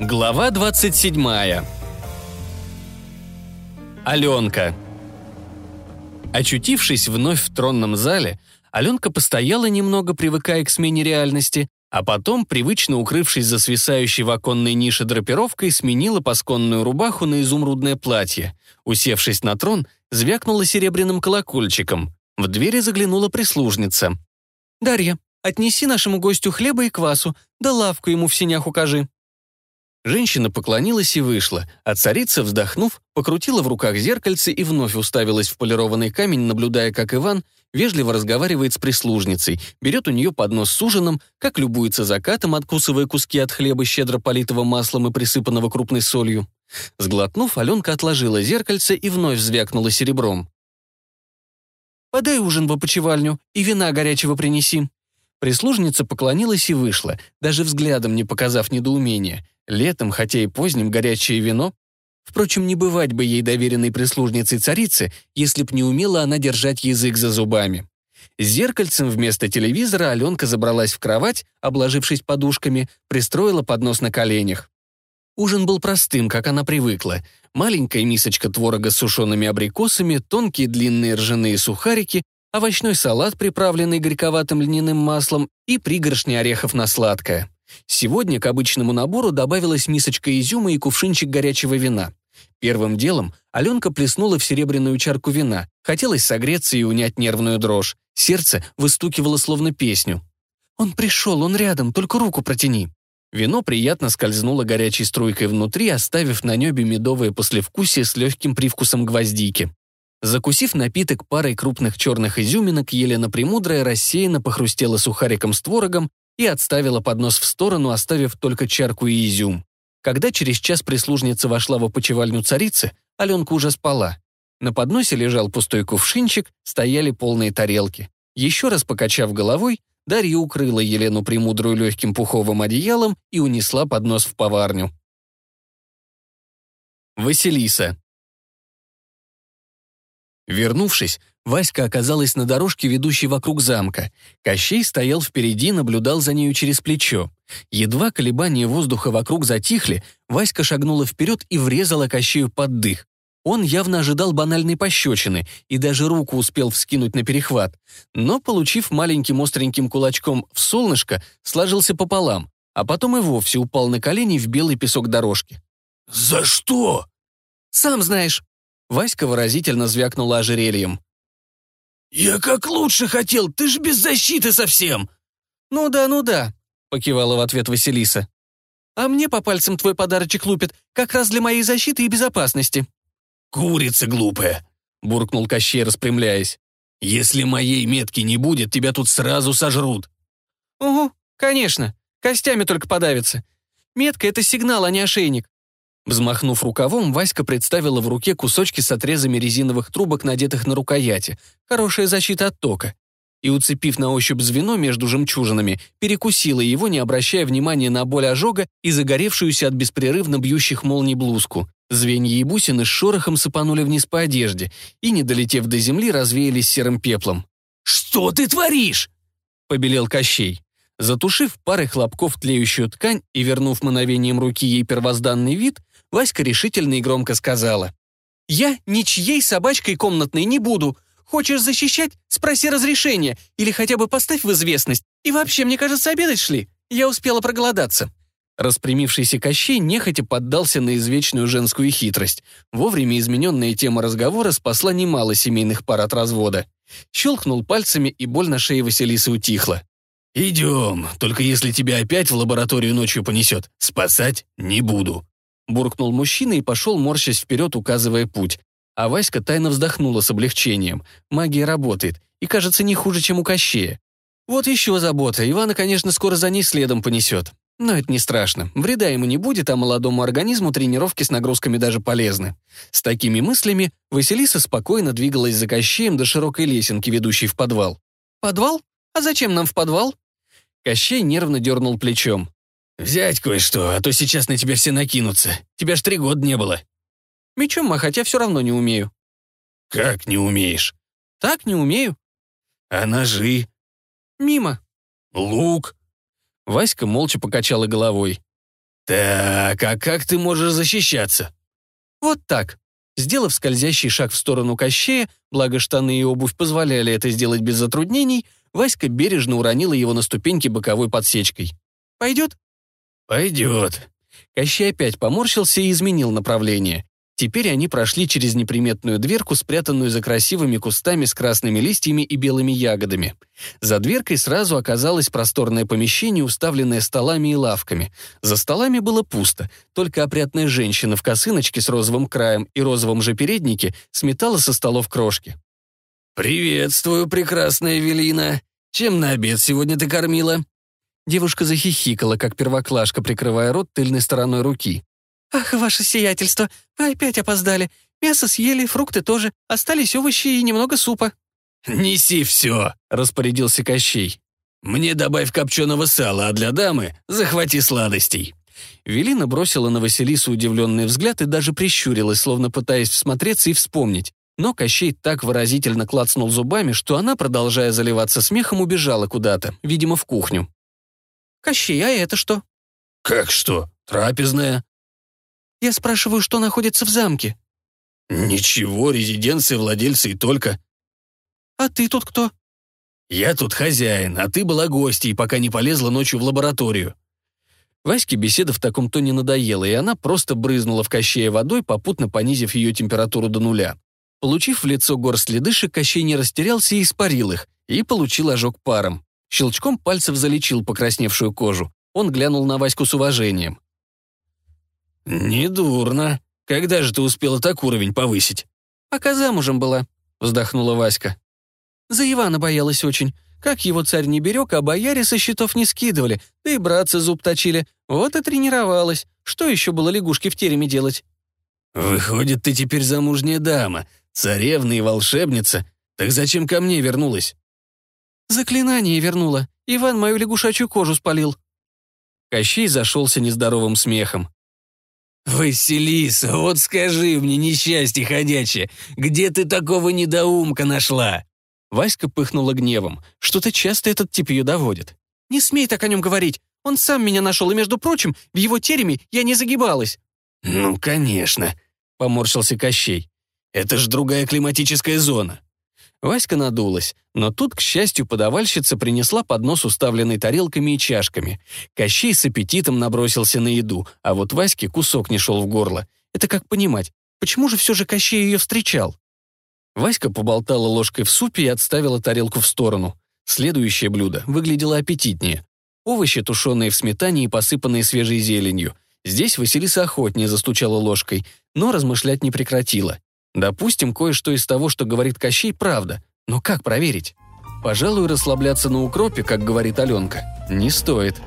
Глава 27. Аленка. Очутившись вновь в тронном зале, Аленка постояла немного, привыкая к смене реальности, а потом, привычно укрывшись за свисающей в оконной нише драпировкой, сменила пасконную рубаху на изумрудное платье. Усевшись на трон, звякнула серебряным колокольчиком. В двери заглянула прислужница. «Дарья, отнеси нашему гостю хлеба и квасу, да лавку ему в синях укажи». Женщина поклонилась и вышла, а царица, вздохнув, покрутила в руках зеркальце и вновь уставилась в полированный камень, наблюдая, как Иван вежливо разговаривает с прислужницей, берет у нее поднос с ужином, как любуется закатом, откусывая куски от хлеба, щедро политого маслом и присыпанного крупной солью. Сглотнув, Аленка отложила зеркальце и вновь звякнула серебром. «Подай ужин в опочивальню и вина горячего принеси». Прислужница поклонилась и вышла, даже взглядом не показав недоумения. Летом, хотя и поздним, горячее вино. Впрочем, не бывать бы ей доверенной прислужницей царицы, если б не умела она держать язык за зубами. Зеркальцем вместо телевизора Аленка забралась в кровать, обложившись подушками, пристроила поднос на коленях. Ужин был простым, как она привыкла. Маленькая мисочка творога с сушеными абрикосами, тонкие длинные ржаные сухарики, овощной салат, приправленный горьковатым льняным маслом и пригоршни орехов на сладкое. Сегодня к обычному набору добавилась мисочка изюма и кувшинчик горячего вина. Первым делом Аленка плеснула в серебряную чарку вина. Хотелось согреться и унять нервную дрожь. Сердце выстукивало словно песню. «Он пришел, он рядом, только руку протяни». Вино приятно скользнуло горячей струйкой внутри, оставив на небе медовое послевкусие с легким привкусом гвоздики. Закусив напиток парой крупных черных изюминок, Елена Премудрая рассеянно похрустела сухариком с творогом и отставила поднос в сторону, оставив только чарку и изюм. Когда через час прислужница вошла в опочивальню царицы, Аленка уже спала. На подносе лежал пустой кувшинчик, стояли полные тарелки. Еще раз покачав головой, Дарья укрыла Елену Премудрую легким пуховым одеялом и унесла поднос в поварню. Василиса. Вернувшись, Васька оказалась на дорожке, ведущей вокруг замка. Кощей стоял впереди, наблюдал за нею через плечо. Едва колебания воздуха вокруг затихли, Васька шагнула вперед и врезала Кощею под дых. Он явно ожидал банальной пощечины и даже руку успел вскинуть на перехват, но, получив маленьким остреньким кулачком в солнышко, сложился пополам, а потом и вовсе упал на колени в белый песок дорожки. «За что?» «Сам знаешь». Васька выразительно звякнула ожерельем. «Я как лучше хотел, ты ж без защиты совсем!» «Ну да, ну да», — покивала в ответ Василиса. «А мне по пальцам твой подарочек лупит, как раз для моей защиты и безопасности». «Курица глупая», — буркнул Кощей, распрямляясь. «Если моей метки не будет, тебя тут сразу сожрут». «Угу, конечно, костями только подавится. Метка — это сигнал, а не ошейник. Взмахнув рукавом, Васька представила в руке кусочки с отрезами резиновых трубок, надетых на рукояти. Хорошая защита от тока. И, уцепив на ощупь звено между жемчужинами, перекусила его, не обращая внимания на боль ожога и загоревшуюся от беспрерывно бьющих молний блузку. Звенья и бусины с шорохом сыпанули вниз по одежде и, не долетев до земли, развеялись серым пеплом. «Что ты творишь?» — побелел Кощей. Затушив парой хлопков тлеющую ткань и вернув мановением руки ей первозданный вид, Васька решительно и громко сказала. «Я ничьей собачкой комнатной не буду. Хочешь защищать? Спроси разрешения. Или хотя бы поставь в известность. И вообще, мне кажется, обедать шли. Я успела проголодаться». Распрямившийся Кощей нехотя поддался на извечную женскую хитрость. Вовремя измененная тема разговора спасла немало семейных пар от развода. Щелкнул пальцами, и боль на шее Василисы утихла. «Идем, только если тебя опять в лабораторию ночью понесет, спасать не буду», буркнул мужчина и пошел, морщась вперед, указывая путь. А Васька тайно вздохнула с облегчением. Магия работает, и кажется не хуже, чем у Кощея. Вот еще забота, Ивана, конечно, скоро за ней следом понесет. Но это не страшно. Вреда ему не будет, а молодому организму тренировки с нагрузками даже полезны. С такими мыслями Василиса спокойно двигалась за Кощеем до широкой лесенки, ведущей в подвал. «Подвал? А зачем нам в подвал?» Кощей нервно дернул плечом. «Взять кое-что, а то сейчас на тебя все накинутся. Тебя ж три года не было». «Мечом махать я все равно не умею». «Как не умеешь?» «Так не умею». «А ножи?» «Мимо». «Лук?» Васька молча покачала головой. «Так, а как ты можешь защищаться?» «Вот так». Сделав скользящий шаг в сторону Кощея, благо штаны и обувь позволяли это сделать без затруднений, Васька бережно уронила его на ступеньки боковой подсечкой. «Пойдет?» «Пойдет». Кощей опять поморщился и изменил направление. Теперь они прошли через неприметную дверку, спрятанную за красивыми кустами с красными листьями и белыми ягодами. За дверкой сразу оказалось просторное помещение, уставленное столами и лавками. За столами было пусто, только опрятная женщина в косыночке с розовым краем и розовом же переднике сметала со столов крошки. «Приветствую, прекрасная Велина. Чем на обед сегодня ты кормила?» Девушка захихикала, как первоклашка, прикрывая рот тыльной стороной руки. «Ах, ваше сиятельство, вы опять опоздали. Мясо съели, фрукты тоже, остались овощи и немного супа». «Неси все», — распорядился Кощей. «Мне добавь копченого сала, а для дамы захвати сладостей». Велина бросила на Василису удивленный взгляд и даже прищурилась, словно пытаясь всмотреться и вспомнить. Но Кощей так выразительно клацнул зубами, что она, продолжая заливаться смехом, убежала куда-то, видимо, в кухню. «Кощей, а это что?» «Как что? Трапезная?» Я спрашиваю, что находится в замке». «Ничего, резиденция владельца и только». «А ты тут кто?» «Я тут хозяин, а ты была гостьей, пока не полезла ночью в лабораторию». Ваське беседа в таком тоне надоела, и она просто брызнула в Кощея водой, попутно понизив ее температуру до нуля. Получив в лицо горсть ледышек, Кощей не растерялся и испарил их, и получил ожог паром. Щелчком пальцев залечил покрасневшую кожу. Он глянул на Ваську с уважением. «Недурно. Когда же ты успела так уровень повысить?» «Пока замужем была», — вздохнула Васька. «За Ивана боялась очень. Как его царь не берег, а бояре со счетов не скидывали, да и братцы зуб точили. Вот и тренировалась. Что еще было лягушке в тереме делать?» «Выходит, ты теперь замужняя дама, царевна и волшебница. Так зачем ко мне вернулась?» «Заклинание вернула. Иван мою лягушачью кожу спалил». Кощей зашелся нездоровым смехом. «Василиса, вот скажи мне, несчастье ходячее, где ты такого недоумка нашла?» Васька пыхнула гневом. Что-то часто этот тип ее доводит. «Не смей так о нем говорить. Он сам меня нашел, и, между прочим, в его тереме я не загибалась». «Ну, конечно», — поморщился Кощей. «Это ж другая климатическая зона». Васька надулась, но тут, к счастью, подавальщица принесла поднос, уставленный тарелками и чашками. Кощей с аппетитом набросился на еду, а вот Ваське кусок не шел в горло. Это как понимать, почему же все же Кощей ее встречал? Васька поболтала ложкой в супе и отставила тарелку в сторону. Следующее блюдо выглядело аппетитнее. Овощи, тушеные в сметане и посыпанные свежей зеленью. Здесь Василиса охотнее застучала ложкой, но размышлять не прекратила. Допустим, кое-что из того, что говорит Кощей, правда. Но как проверить? Пожалуй, расслабляться на укропе, как говорит Аленка, не стоит.